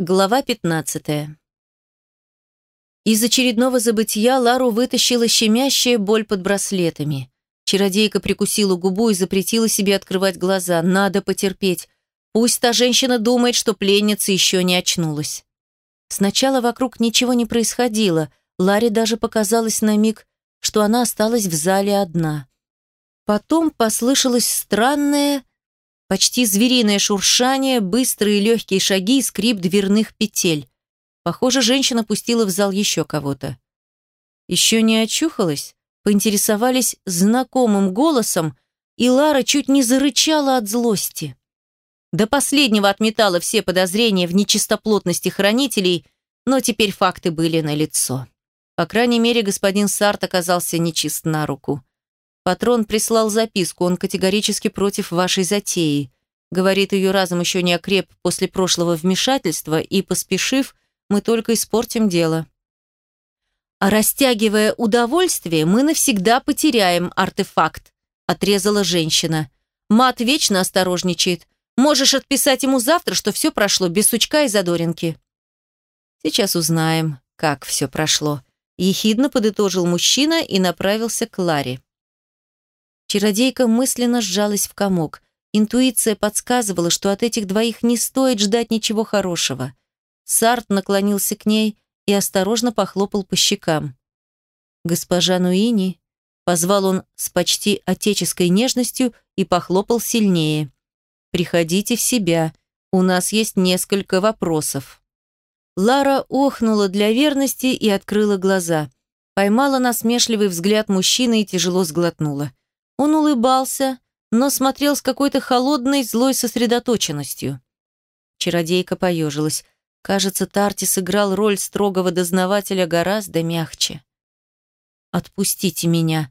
Глава 15. Из очередного забытия Лару вытащила щемящая боль под браслетами. Чародейка прикусила губу и запретила себе открывать глаза. Надо потерпеть. Пусть та женщина думает, что пленница еще не очнулась. Сначала вокруг ничего не происходило. Ларе даже показалось на миг, что она осталась в зале одна. Потом послышалось странное, Почти звериное шуршание, быстрые легкие шаги и скрип дверных петель. Похоже, женщина пустила в зал еще кого-то. Еще не очухалась? Поинтересовались знакомым голосом, и Лара чуть не зарычала от злости. До последнего отметала все подозрения в нечистоплотности хранителей, но теперь факты были налицо. По крайней мере, господин Сарт оказался нечист на руку. Патрон прислал записку, он категорически против вашей затеи. Говорит, ее разум еще не окреп после прошлого вмешательства, и, поспешив, мы только испортим дело. А растягивая удовольствие, мы навсегда потеряем артефакт, отрезала женщина. Мат вечно осторожничает. Можешь отписать ему завтра, что все прошло без сучка и задоринки. Сейчас узнаем, как все прошло. Ехидно подытожил мужчина и направился к Ларе. Чародейка мысленно сжалась в комок. Интуиция подсказывала, что от этих двоих не стоит ждать ничего хорошего. Сарт наклонился к ней и осторожно похлопал по щекам. «Госпожа Нуини», — позвал он с почти отеческой нежностью и похлопал сильнее. «Приходите в себя, у нас есть несколько вопросов». Лара охнула для верности и открыла глаза. Поймала насмешливый взгляд мужчины и тяжело сглотнула. Он улыбался, но смотрел с какой-то холодной, злой сосредоточенностью. Чародейка поежилась. Кажется, Тарти сыграл роль строгого дознавателя гораздо мягче. «Отпустите меня»,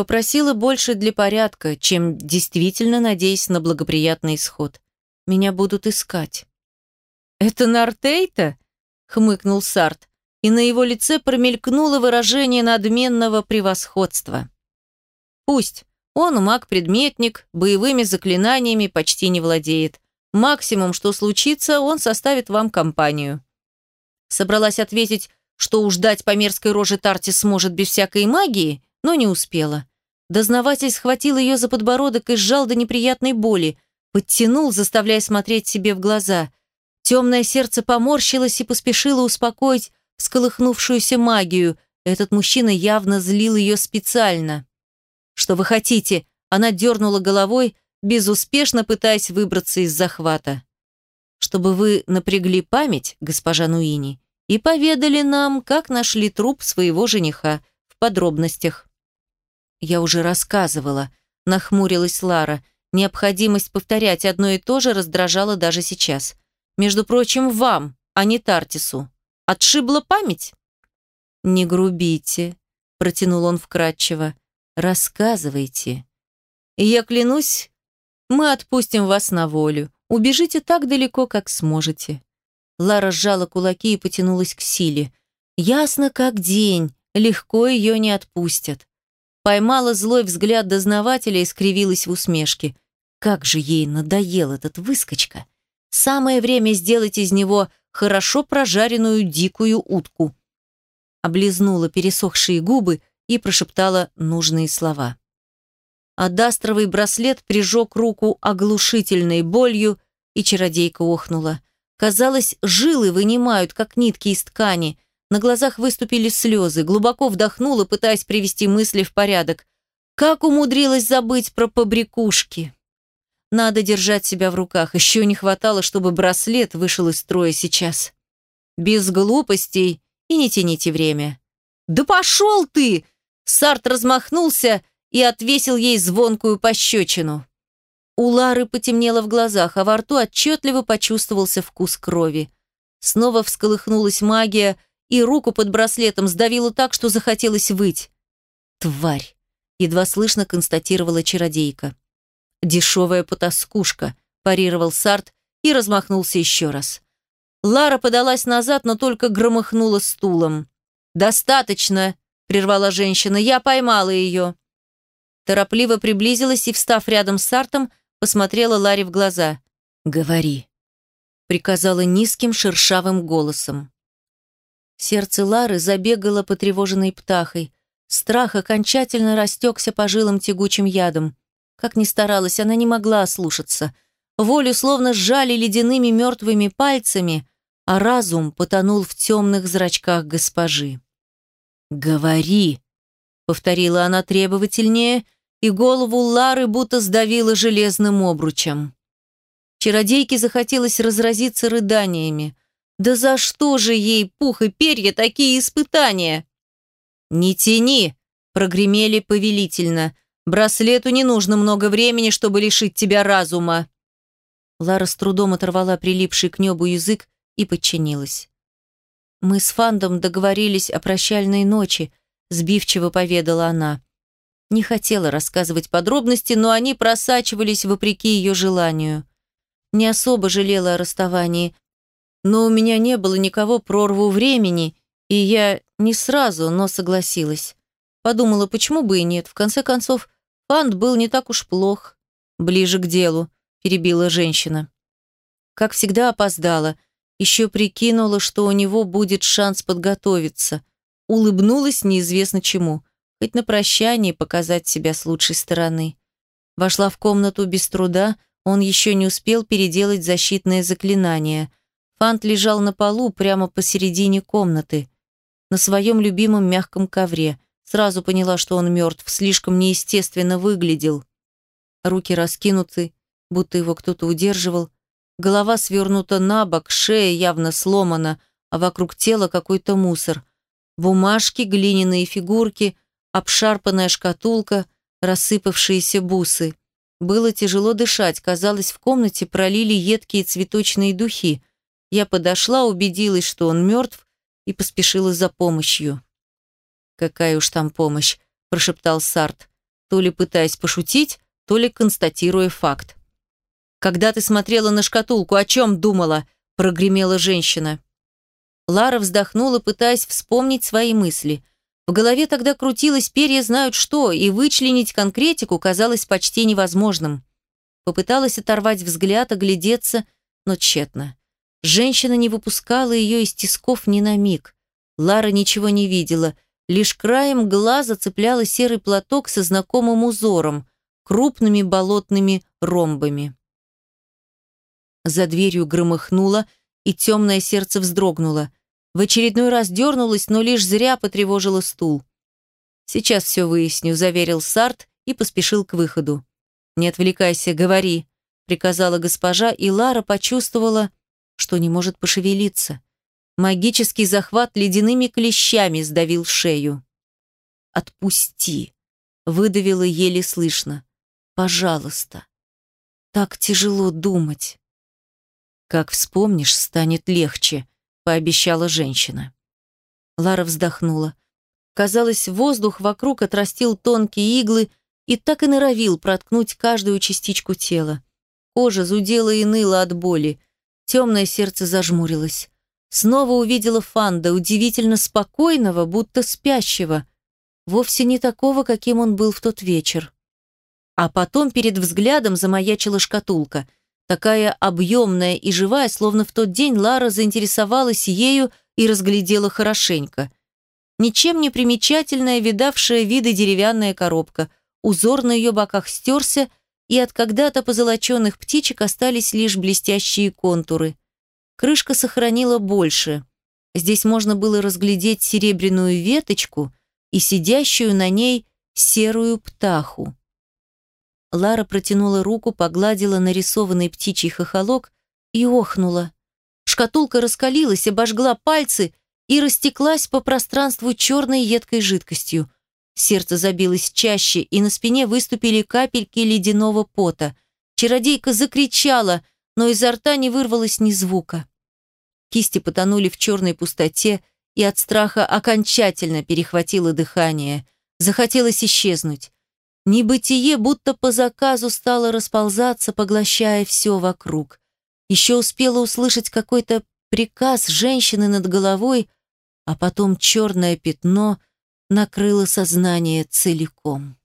Попросила больше для порядка, чем действительно надеясь на благоприятный исход. Меня будут искать. «Это Нартейта?» — хмыкнул Сарт, и на его лице промелькнуло выражение надменного превосходства. Пусть. Он маг-предметник, боевыми заклинаниями почти не владеет. Максимум, что случится, он составит вам компанию. Собралась ответить, что уж дать по мерзкой роже Тарти сможет без всякой магии, но не успела. Дознаватель схватил ее за подбородок и сжал до неприятной боли, подтянул, заставляя смотреть себе в глаза. Темное сердце поморщилось и поспешило успокоить всколыхнувшуюся магию. Этот мужчина явно злил ее специально. «Что вы хотите?» Она дернула головой, безуспешно пытаясь выбраться из захвата. «Чтобы вы напрягли память, госпожа Нуини, и поведали нам, как нашли труп своего жениха в подробностях». «Я уже рассказывала», — нахмурилась Лара. Необходимость повторять одно и то же раздражала даже сейчас. «Между прочим, вам, а не Тартису. Отшибла память?» «Не грубите», — протянул он вкратчиво. Рассказывайте. И я клянусь, мы отпустим вас на волю. Убежите так далеко, как сможете. Лара сжала кулаки и потянулась к силе. Ясно как день, легко ее не отпустят. Поймала злой взгляд дознавателя и скривилась в усмешке. Как же ей надоел этот выскочка. Самое время сделать из него хорошо прожаренную дикую утку. Облизнула пересохшие губы, и прошептала нужные слова. Адастровый браслет прижег руку оглушительной болью, и чародейка охнула. Казалось, жилы вынимают, как нитки из ткани. На глазах выступили слезы, глубоко вдохнула, пытаясь привести мысли в порядок. Как умудрилась забыть про побрякушки? Надо держать себя в руках. Еще не хватало, чтобы браслет вышел из строя сейчас. Без глупостей и не тяните время. «Да пошел ты!» Сарт размахнулся и отвесил ей звонкую пощечину. У Лары потемнело в глазах, а во рту отчетливо почувствовался вкус крови. Снова всколыхнулась магия, и руку под браслетом сдавило так, что захотелось выть. «Тварь!» — едва слышно констатировала чародейка. «Дешевая потаскушка», — парировал Сарт и размахнулся еще раз. Лара подалась назад, но только громыхнула стулом. «Достаточно!» Прервала женщина. «Я поймала ее». Торопливо приблизилась и, встав рядом с Сартом, посмотрела Ларе в глаза. «Говори». приказала низким шершавым голосом. Сердце Лары забегало потревоженной птахой. Страх окончательно растекся по жилам тягучим ядом. Как ни старалась, она не могла ослушаться. Волю словно сжали ледяными мертвыми пальцами, а разум потонул в темных зрачках госпожи. «Говори!» — повторила она требовательнее, и голову Лары будто сдавила железным обручем. Чародейке захотелось разразиться рыданиями. Да за что же ей, пух и перья, такие испытания? «Не тяни!» – прогремели повелительно. «Браслету не нужно много времени, чтобы лишить тебя разума!» Лара с трудом оторвала прилипший к небу язык и подчинилась. «Мы с Фандом договорились о прощальной ночи», – сбивчиво поведала она. Не хотела рассказывать подробности, но они просачивались вопреки ее желанию. Не особо жалела о расставании, но у меня не было никого прорву времени, и я не сразу, но согласилась. Подумала, почему бы и нет. В конце концов, Фанд был не так уж плох. Ближе к делу, перебила женщина. Как всегда опоздала. Еще прикинула, что у него будет шанс подготовиться. Улыбнулась неизвестно чему. Хоть на прощание показать себя с лучшей стороны. Вошла в комнату без труда, он еще не успел переделать защитное заклинание – Фант лежал на полу прямо посередине комнаты, на своем любимом мягком ковре. Сразу поняла, что он мертв, слишком неестественно выглядел. Руки раскинуты, будто его кто-то удерживал. Голова свернута на бок, шея явно сломана, а вокруг тела какой-то мусор. Бумажки, глиняные фигурки, обшарпанная шкатулка, рассыпавшиеся бусы. Было тяжело дышать, казалось, в комнате пролили едкие цветочные духи. Я подошла, убедилась, что он мертв, и поспешила за помощью. «Какая уж там помощь», – прошептал Сарт, то ли пытаясь пошутить, то ли констатируя факт. «Когда ты смотрела на шкатулку, о чем думала?» – прогремела женщина. Лара вздохнула, пытаясь вспомнить свои мысли. В голове тогда крутилось перья знают что, и вычленить конкретику казалось почти невозможным. Попыталась оторвать взгляд, оглядеться, но тщетно. Женщина не выпускала ее из тисков ни на миг. Лара ничего не видела, лишь краем глаза цепляла серый платок со знакомым узором, крупными болотными ромбами. За дверью громыхнуло, и темное сердце вздрогнуло. В очередной раз дернулась, но лишь зря потревожила стул. «Сейчас все выясню», – заверил Сарт и поспешил к выходу. «Не отвлекайся, говори», – приказала госпожа, и Лара почувствовала, что не может пошевелиться. Магический захват ледяными клещами сдавил шею. «Отпусти!» — выдавила еле слышно. «Пожалуйста!» Так тяжело думать. «Как вспомнишь, станет легче», — пообещала женщина. Лара вздохнула. Казалось, воздух вокруг отрастил тонкие иглы и так и норовил проткнуть каждую частичку тела. Кожа зудела и ныла от боли. Темное сердце зажмурилось. Снова увидела Фанда, удивительно спокойного, будто спящего. Вовсе не такого, каким он был в тот вечер. А потом перед взглядом замаячила шкатулка. Такая объемная и живая, словно в тот день Лара заинтересовалась ею и разглядела хорошенько. Ничем не примечательная, видавшая виды деревянная коробка. Узор на ее боках стерся, и от когда-то позолоченных птичек остались лишь блестящие контуры. Крышка сохранила больше. Здесь можно было разглядеть серебряную веточку и сидящую на ней серую птаху. Лара протянула руку, погладила нарисованный птичий хохолок и охнула. Шкатулка раскалилась, обожгла пальцы и растеклась по пространству черной едкой жидкостью. Сердце забилось чаще, и на спине выступили капельки ледяного пота. Чародейка закричала, но изо рта не вырвалось ни звука. Кисти потонули в черной пустоте, и от страха окончательно перехватило дыхание. Захотелось исчезнуть. Небытие будто по заказу стало расползаться, поглощая все вокруг. Еще успела услышать какой-то приказ женщины над головой, а потом черное пятно — накрыло сознание целиком.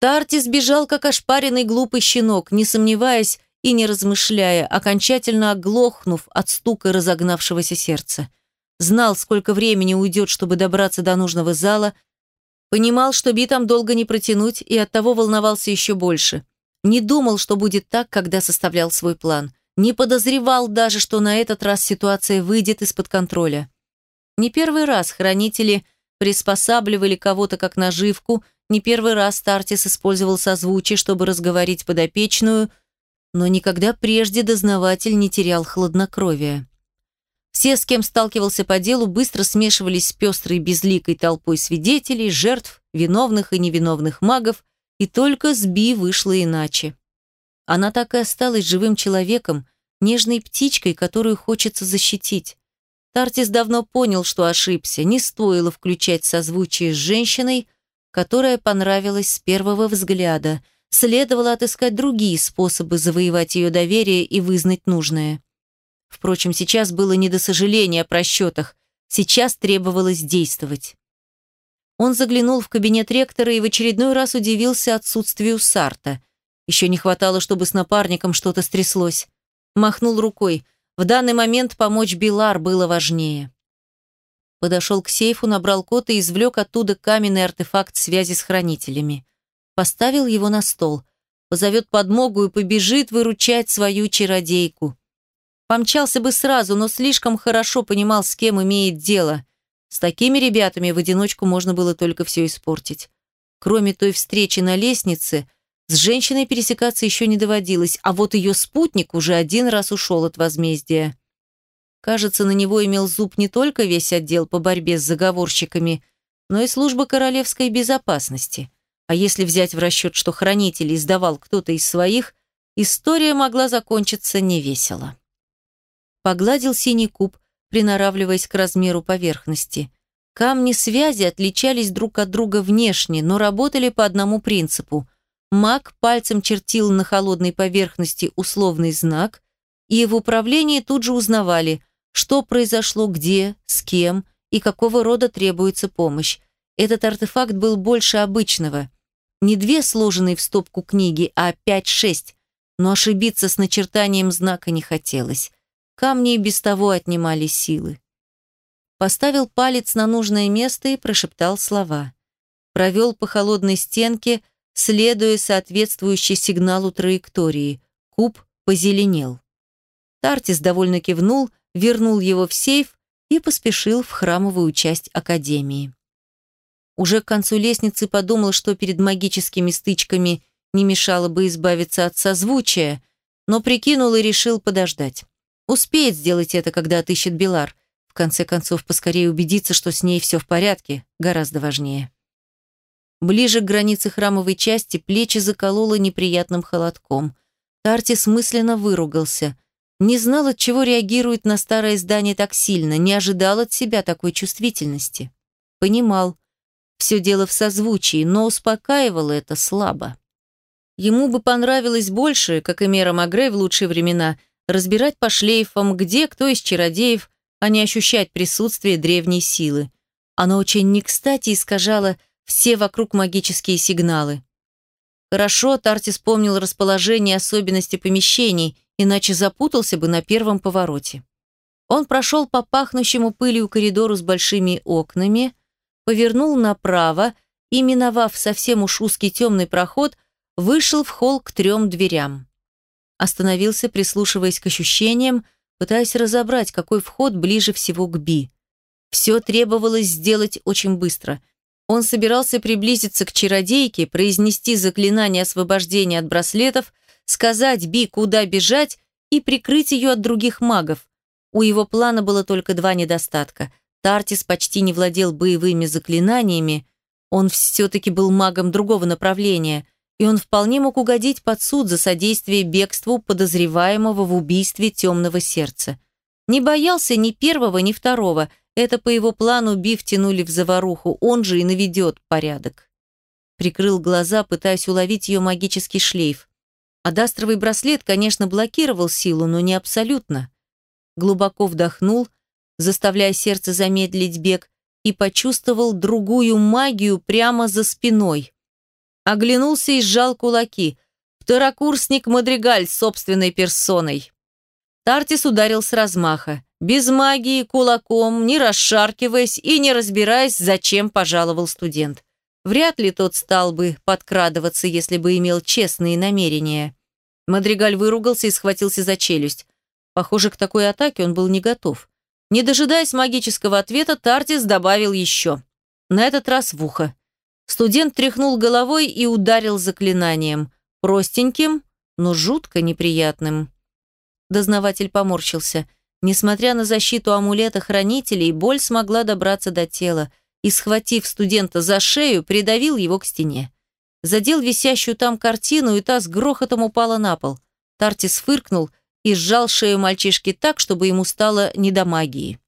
Тарти сбежал, как ошпаренный глупый щенок, не сомневаясь, и не размышляя, окончательно оглохнув от стука разогнавшегося сердца. Знал, сколько времени уйдет, чтобы добраться до нужного зала, понимал, что битам долго не протянуть, и оттого волновался еще больше. Не думал, что будет так, когда составлял свой план. Не подозревал даже, что на этот раз ситуация выйдет из-под контроля. Не первый раз хранители приспосабливали кого-то как наживку, не первый раз Тартис использовал созвучие, чтобы разговорить подопечную, но никогда прежде дознаватель не терял хладнокровия. Все, с кем сталкивался по делу, быстро смешивались с пестрой безликой толпой свидетелей, жертв, виновных и невиновных магов, и только с Би вышло иначе. Она так и осталась живым человеком, нежной птичкой, которую хочется защитить. Тартис давно понял, что ошибся, не стоило включать созвучие с женщиной, которая понравилась с первого взгляда. Следовало отыскать другие способы завоевать ее доверие и вызнать нужное. Впрочем, сейчас было не до сожаления о просчетах, сейчас требовалось действовать. Он заглянул в кабинет ректора и в очередной раз удивился отсутствию Сарта. Еще не хватало, чтобы с напарником что-то стряслось. Махнул рукой. В данный момент помочь Билар было важнее. Подошел к сейфу, набрал код и извлек оттуда каменный артефакт связи с хранителями. Поставил его на стол. Позовет подмогу и побежит выручать свою чародейку. Помчался бы сразу, но слишком хорошо понимал, с кем имеет дело. С такими ребятами в одиночку можно было только все испортить. Кроме той встречи на лестнице, с женщиной пересекаться еще не доводилось, а вот ее спутник уже один раз ушел от возмездия. Кажется, на него имел зуб не только весь отдел по борьбе с заговорщиками, но и служба королевской безопасности. А если взять в расчет, что хранитель издавал кто-то из своих, история могла закончиться невесело. Погладил синий куб, приноравливаясь к размеру поверхности. Камни связи отличались друг от друга внешне, но работали по одному принципу. Маг пальцем чертил на холодной поверхности условный знак, и в управлении тут же узнавали, что произошло где, с кем и какого рода требуется помощь. Этот артефакт был больше обычного. Не две сложенные в стопку книги, а пять-шесть, но ошибиться с начертанием знака не хотелось. Камни и без того отнимали силы. Поставил палец на нужное место и прошептал слова. Провел по холодной стенке, следуя соответствующей сигналу траектории. Куб позеленел. Тартис довольно кивнул, вернул его в сейф и поспешил в храмовую часть Академии. Уже к концу лестницы подумал, что перед магическими стычками не мешало бы избавиться от созвучия, но прикинул и решил подождать. Успеет сделать это, когда отыщет Белар. В конце концов, поскорее убедиться, что с ней все в порядке, гораздо важнее. Ближе к границе храмовой части плечи закололо неприятным холодком. Тартис мысленно выругался. Не знал, от чего реагирует на старое здание так сильно, не ожидал от себя такой чувствительности. Понимал. Все дело в созвучии, но успокаивало это слабо. Ему бы понравилось больше, как и Мера Магрей в лучшие времена, разбирать по шлейфам, где кто из чародеев, а не ощущать присутствие древней силы. Оно очень не кстати искажало все вокруг магические сигналы. Хорошо, Тарти вспомнил расположение особенности помещений, иначе запутался бы на первом повороте. Он прошел по пахнущему пылью коридору с большими окнами, повернул направо и, миновав совсем уж узкий темный проход, вышел в холл к трем дверям. Остановился, прислушиваясь к ощущениям, пытаясь разобрать, какой вход ближе всего к Би. Все требовалось сделать очень быстро. Он собирался приблизиться к чародейке, произнести заклинание освобождения от браслетов, сказать Би, куда бежать и прикрыть ее от других магов. У его плана было только два недостатка. Тартис почти не владел боевыми заклинаниями, он все-таки был магом другого направления – и он вполне мог угодить под суд за содействие бегству подозреваемого в убийстве темного сердца. Не боялся ни первого, ни второго. Это по его плану Бив тянули в заваруху, он же и наведет порядок. Прикрыл глаза, пытаясь уловить ее магический шлейф. Адастровый браслет, конечно, блокировал силу, но не абсолютно. Глубоко вдохнул, заставляя сердце замедлить бег, и почувствовал другую магию прямо за спиной – Оглянулся и сжал кулаки. Второкурсник Мадригаль собственной персоной. Тартис ударил с размаха. Без магии, кулаком, не расшаркиваясь и не разбираясь, зачем пожаловал студент. Вряд ли тот стал бы подкрадываться, если бы имел честные намерения. Мадригаль выругался и схватился за челюсть. Похоже, к такой атаке он был не готов. Не дожидаясь магического ответа, Тартис добавил еще. На этот раз в ухо. Студент тряхнул головой и ударил заклинанием. Простеньким, но жутко неприятным. Дознаватель поморщился. Несмотря на защиту амулета хранителей, боль смогла добраться до тела и, схватив студента за шею, придавил его к стене. Задел висящую там картину, и та с грохотом упала на пол. Тартис фыркнул и сжал шею мальчишки так, чтобы ему стало не до магии.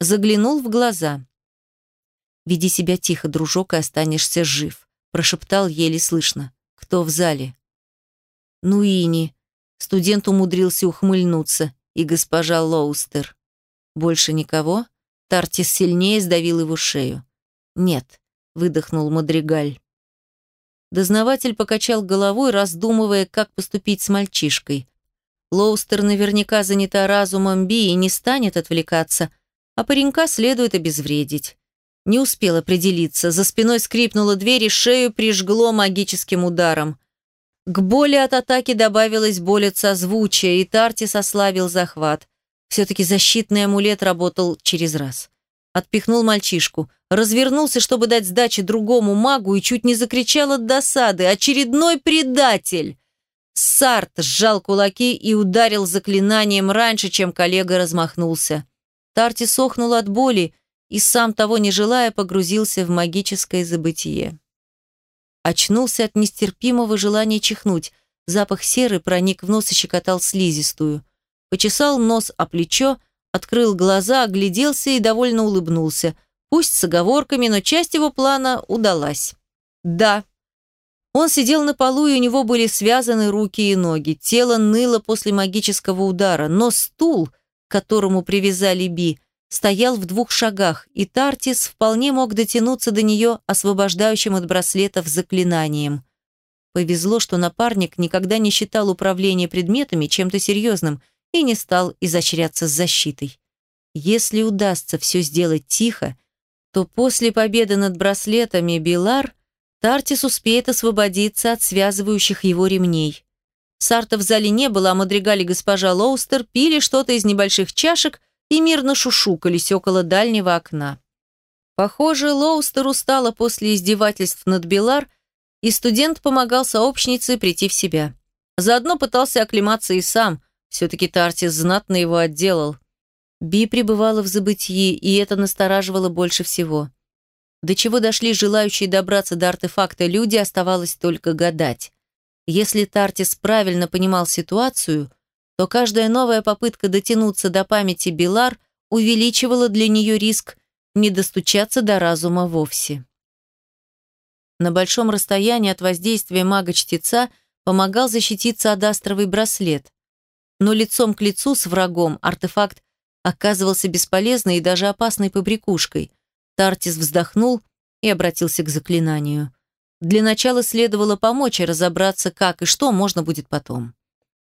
Заглянул в глаза. «Веди себя тихо, дружок, и останешься жив», прошептал еле слышно. «Кто в зале?» «Ну, Ини». Студент умудрился ухмыльнуться. «И госпожа Лоустер». «Больше никого?» Тартис сильнее сдавил его шею. «Нет», — выдохнул Мадригаль. Дознаватель покачал головой, раздумывая, как поступить с мальчишкой. Лоустер наверняка занята разумом Би и не станет отвлекаться, а паренька следует обезвредить. Не успел определиться. За спиной скрипнула дверь и шею прижгло магическим ударом. К боли от атаки добавилась боль от созвучия, и Тартис ослабил захват. Все-таки защитный амулет работал через раз. Отпихнул мальчишку, развернулся, чтобы дать сдачи другому магу, и чуть не закричал от досады. «Очередной предатель!» Сарт сжал кулаки и ударил заклинанием раньше, чем коллега размахнулся. Тартис охнул от боли, и сам того не желая погрузился в магическое забытие. Очнулся от нестерпимого желания чихнуть. Запах серы проник в нос и щекотал слизистую. Почесал нос о плечо, открыл глаза, огляделся и довольно улыбнулся. Пусть с оговорками, но часть его плана удалась. Да. Он сидел на полу, и у него были связаны руки и ноги. Тело ныло после магического удара, но стул, к которому привязали Би, стоял в двух шагах, и Тартис вполне мог дотянуться до нее освобождающим от браслетов заклинанием. Повезло, что напарник никогда не считал управление предметами чем-то серьезным и не стал изощряться с защитой. Если удастся все сделать тихо, то после победы над браслетами Билар Тартис успеет освободиться от связывающих его ремней. Сарта в зале не было, а Мадригали госпожа Лоустер пили что-то из небольших чашек – и мирно шушукались около дальнего окна. Похоже, Лоустер устала после издевательств над Белар, и студент помогал сообщнице прийти в себя. Заодно пытался оклематься и сам, все-таки Тартис знатно его отделал. Би пребывала в забытии, и это настораживало больше всего. До чего дошли желающие добраться до артефакта люди, оставалось только гадать. Если Тартис правильно понимал ситуацию – то каждая новая попытка дотянуться до памяти Билар увеличивала для нее риск не достучаться до разума вовсе. На большом расстоянии от воздействия мага-чтеца помогал защититься адастровый браслет. Но лицом к лицу с врагом артефакт оказывался бесполезной и даже опасной побрякушкой. Тартис вздохнул и обратился к заклинанию. Для начала следовало помочь и разобраться, как и что можно будет потом.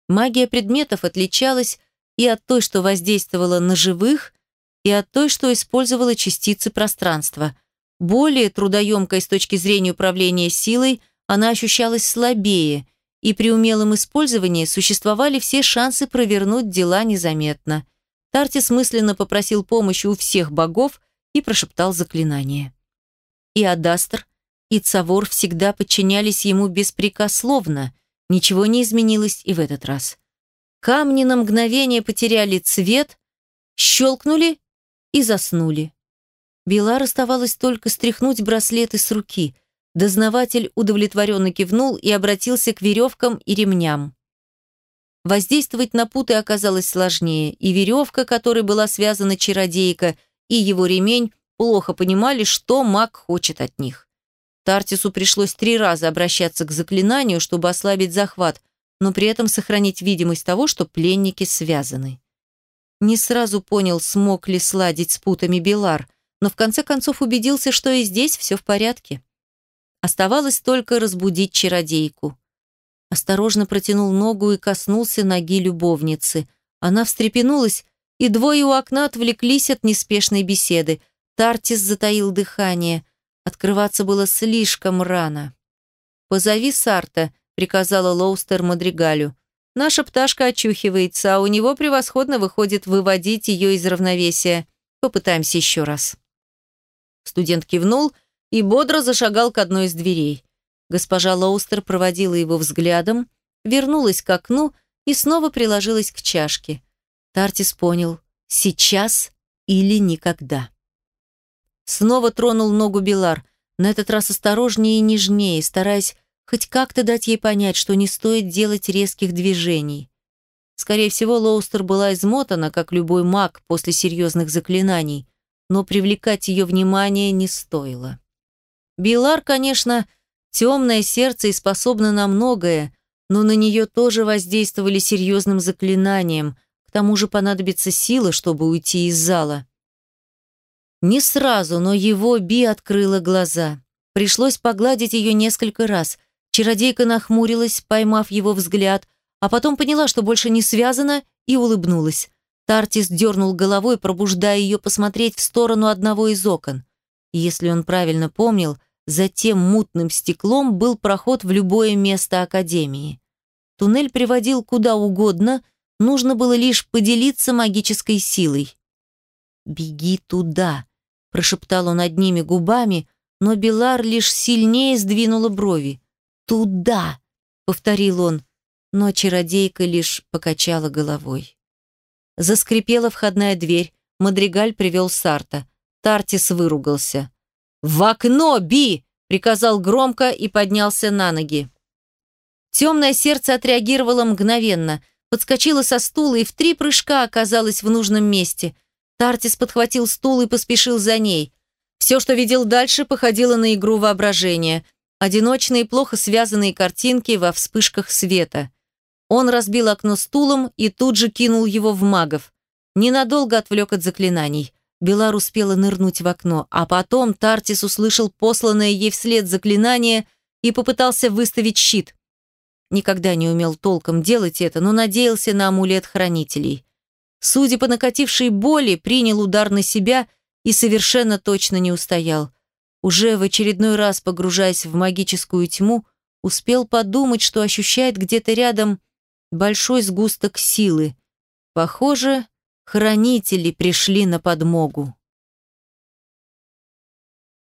Магия предметов отличалась и от той, что воздействовала на живых, и от той, что использовала частицы пространства. Более трудоемкой с точки зрения управления силой, она ощущалась слабее, и при умелом использовании существовали все шансы провернуть дела незаметно. Тартис мысленно попросил помощи у всех богов и прошептал заклинание. И Адастр, и Цавор всегда подчинялись ему беспрекословно – Ничего не изменилось и в этот раз. Камни на мгновение потеряли цвет, щелкнули и заснули. Белар оставалось только стряхнуть браслеты с руки. Дознаватель удовлетворенно кивнул и обратился к веревкам и ремням. Воздействовать на путы оказалось сложнее, и веревка, которой была связана чародейка, и его ремень плохо понимали, что маг хочет от них. Тартису пришлось три раза обращаться к заклинанию, чтобы ослабить захват, но при этом сохранить видимость того, что пленники связаны. Не сразу понял, смог ли сладить с путами Белар, но в конце концов убедился, что и здесь все в порядке. Оставалось только разбудить чародейку. Осторожно протянул ногу и коснулся ноги любовницы. Она встрепенулась, и двое у окна отвлеклись от неспешной беседы. Тартис затаил дыхание. Открываться было слишком рано. «Позови Сарта», — приказала Лоустер Мадригалю. «Наша пташка очухивается, а у него превосходно выходит выводить ее из равновесия. Попытаемся еще раз». Студент кивнул и бодро зашагал к одной из дверей. Госпожа Лоустер проводила его взглядом, вернулась к окну и снова приложилась к чашке. Тартис понял – сейчас или никогда. Снова тронул ногу Белар, на этот раз осторожнее и нежнее, стараясь хоть как-то дать ей понять, что не стоит делать резких движений. Скорее всего, Лоустер была измотана, как любой маг после серьезных заклинаний, но привлекать ее внимание не стоило. Билар, конечно, темное сердце и способна на многое, но на нее тоже воздействовали серьезным заклинанием, к тому же понадобится сила, чтобы уйти из зала. Не сразу, но его Би открыла глаза. Пришлось погладить ее несколько раз. Чародейка нахмурилась, поймав его взгляд, а потом поняла, что больше не связана, и улыбнулась. Тартис дернул головой, пробуждая ее посмотреть в сторону одного из окон. Если он правильно помнил, за тем мутным стеклом был проход в любое место Академии. Туннель приводил куда угодно, нужно было лишь поделиться магической силой. «Беги туда», – прошептал он одними губами, но Белар лишь сильнее сдвинула брови. «Туда!» — повторил он, но чародейка лишь покачала головой. Заскрипела входная дверь, Мадригаль привел Сарта. Тартис выругался. «В окно, Би!» — приказал громко и поднялся на ноги. Темное сердце отреагировало мгновенно, подскочило со стула и в три прыжка оказалось в нужном месте. Тартис подхватил стул и поспешил за ней. Все, что видел дальше, походило на игру воображения. Одиночные, плохо связанные картинки во вспышках света. Он разбил окно стулом и тут же кинул его в магов. Ненадолго отвлек от заклинаний. Белар успела нырнуть в окно, а потом Тартис услышал посланное ей вслед заклинание и попытался выставить щит. Никогда не умел толком делать это, но надеялся на амулет хранителей. Судя по накатившей боли, принял удар на себя и совершенно точно не устоял. Уже в очередной раз погружаясь в магическую тьму, успел подумать, что ощущает где-то рядом большой сгусток силы. Похоже, хранители пришли на подмогу.